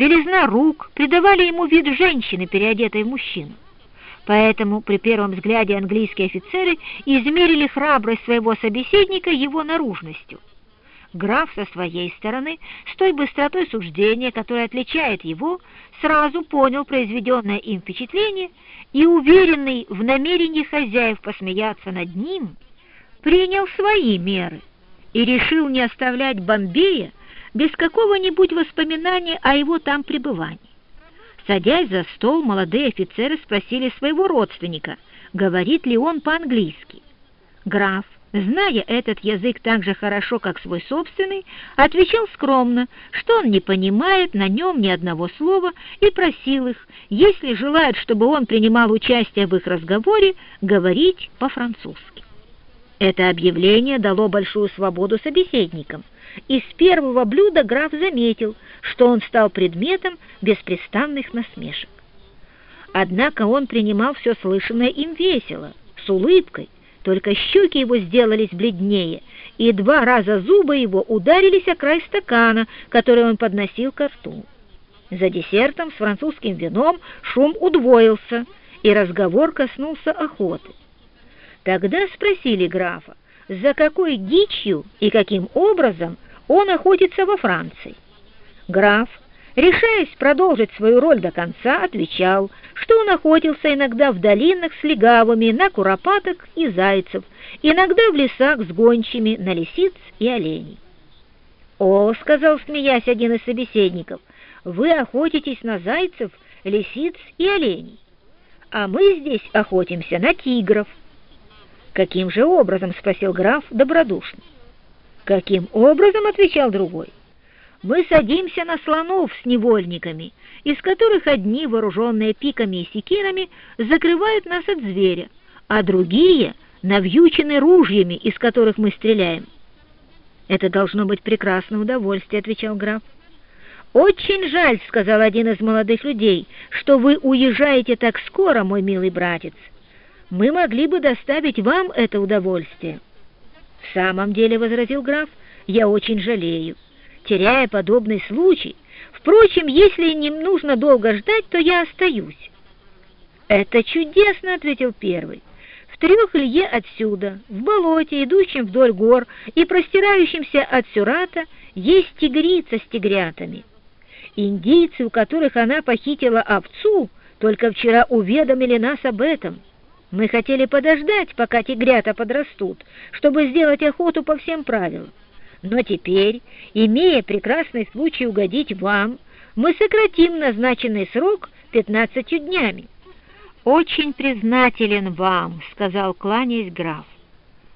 белизна рук придавали ему вид женщины, переодетой в мужчину. Поэтому при первом взгляде английские офицеры измерили храбрость своего собеседника его наружностью. Граф со своей стороны, с той быстротой суждения, которая отличает его, сразу понял произведенное им впечатление и, уверенный в намерении хозяев посмеяться над ним, принял свои меры и решил не оставлять Бомбея без какого-нибудь воспоминания о его там пребывании. Садясь за стол, молодые офицеры спросили своего родственника, говорит ли он по-английски. Граф, зная этот язык так же хорошо, как свой собственный, отвечал скромно, что он не понимает на нем ни одного слова и просил их, если желают, чтобы он принимал участие в их разговоре, говорить по-французски. Это объявление дало большую свободу собеседникам, и с первого блюда граф заметил, что он стал предметом беспрестанных насмешек. Однако он принимал все слышанное им весело, с улыбкой, только щеки его сделались бледнее, и два раза зубы его ударились о край стакана, который он подносил ко рту. За десертом с французским вином шум удвоился, и разговор коснулся охоты. Тогда спросили графа, за какой дичью и каким образом он охотится во Франции. Граф, решаясь продолжить свою роль до конца, отвечал, что он охотился иногда в долинах с легавыми на куропаток и зайцев, иногда в лесах с гончими на лисиц и оленей. «О, — сказал, смеясь один из собеседников, — вы охотитесь на зайцев, лисиц и оленей, а мы здесь охотимся на тигров». «Каким же образом?» — спросил граф добродушно. «Каким образом?» — отвечал другой. «Мы садимся на слонов с невольниками, из которых одни, вооруженные пиками и секирами, закрывают нас от зверя, а другие навьючены ружьями, из которых мы стреляем». «Это должно быть прекрасное удовольствие», — отвечал граф. «Очень жаль», — сказал один из молодых людей, — «что вы уезжаете так скоро, мой милый братец» мы могли бы доставить вам это удовольствие». «В самом деле», — возразил граф, — «я очень жалею, теряя подобный случай. Впрочем, если не нужно долго ждать, то я остаюсь». «Это чудесно», — ответил первый. «В трех лье отсюда, в болоте, идущем вдоль гор и простирающемся от Сюрата, есть тигрица с тигрятами. Индийцы, у которых она похитила овцу, только вчера уведомили нас об этом». Мы хотели подождать, пока тигрята подрастут, чтобы сделать охоту по всем правилам. Но теперь, имея прекрасный случай угодить вам, мы сократим назначенный срок пятнадцатью днями. «Очень признателен вам», — сказал, кланяясь граф.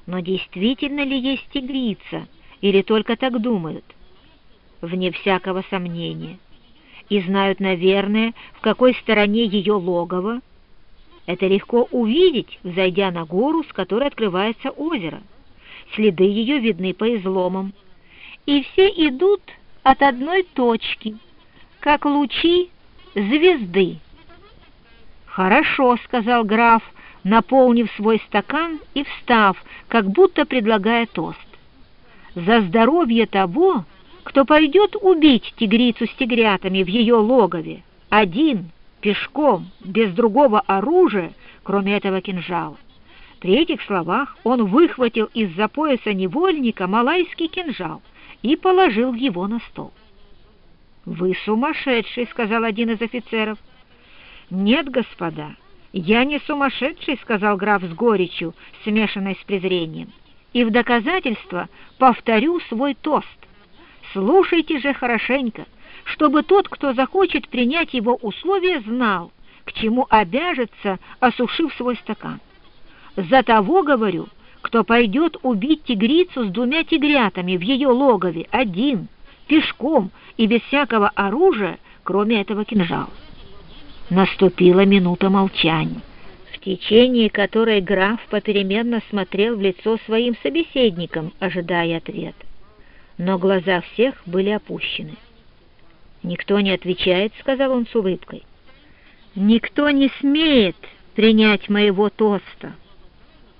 «Но действительно ли есть тигрица, или только так думают?» «Вне всякого сомнения. И знают, наверное, в какой стороне ее логово, это легко увидеть, взойдя на гору, с которой открывается озеро. Следы ее видны по изломам. И все идут от одной точки, как лучи звезды. «Хорошо», — сказал граф, наполнив свой стакан и встав, как будто предлагая тост. «За здоровье того, кто пойдет убить тигрицу с тигрятами в ее логове, один, пешком, без другого оружия, кроме этого кинжала. При этих словах он выхватил из-за пояса невольника малайский кинжал и положил его на стол. «Вы сумасшедший», — сказал один из офицеров. «Нет, господа, я не сумасшедший», — сказал граф с горечью, смешанной с презрением. «И в доказательство повторю свой тост. Слушайте же хорошенько, чтобы тот, кто захочет принять его условия, знал, к чему обяжется, осушив свой стакан. За того, говорю, кто пойдет убить тигрицу с двумя тигрятами в ее логове один, пешком и без всякого оружия, кроме этого кинжала. Наступила минута молчания, в течение которой граф попеременно смотрел в лицо своим собеседникам, ожидая ответа. Но глаза всех были опущены. «Никто не отвечает», — сказал он с улыбкой. «Никто не смеет принять моего тоста.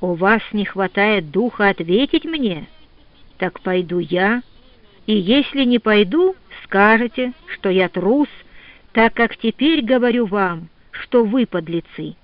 У вас не хватает духа ответить мне? Так пойду я, и если не пойду, скажете, что я трус так как теперь говорю вам, что вы подлецы».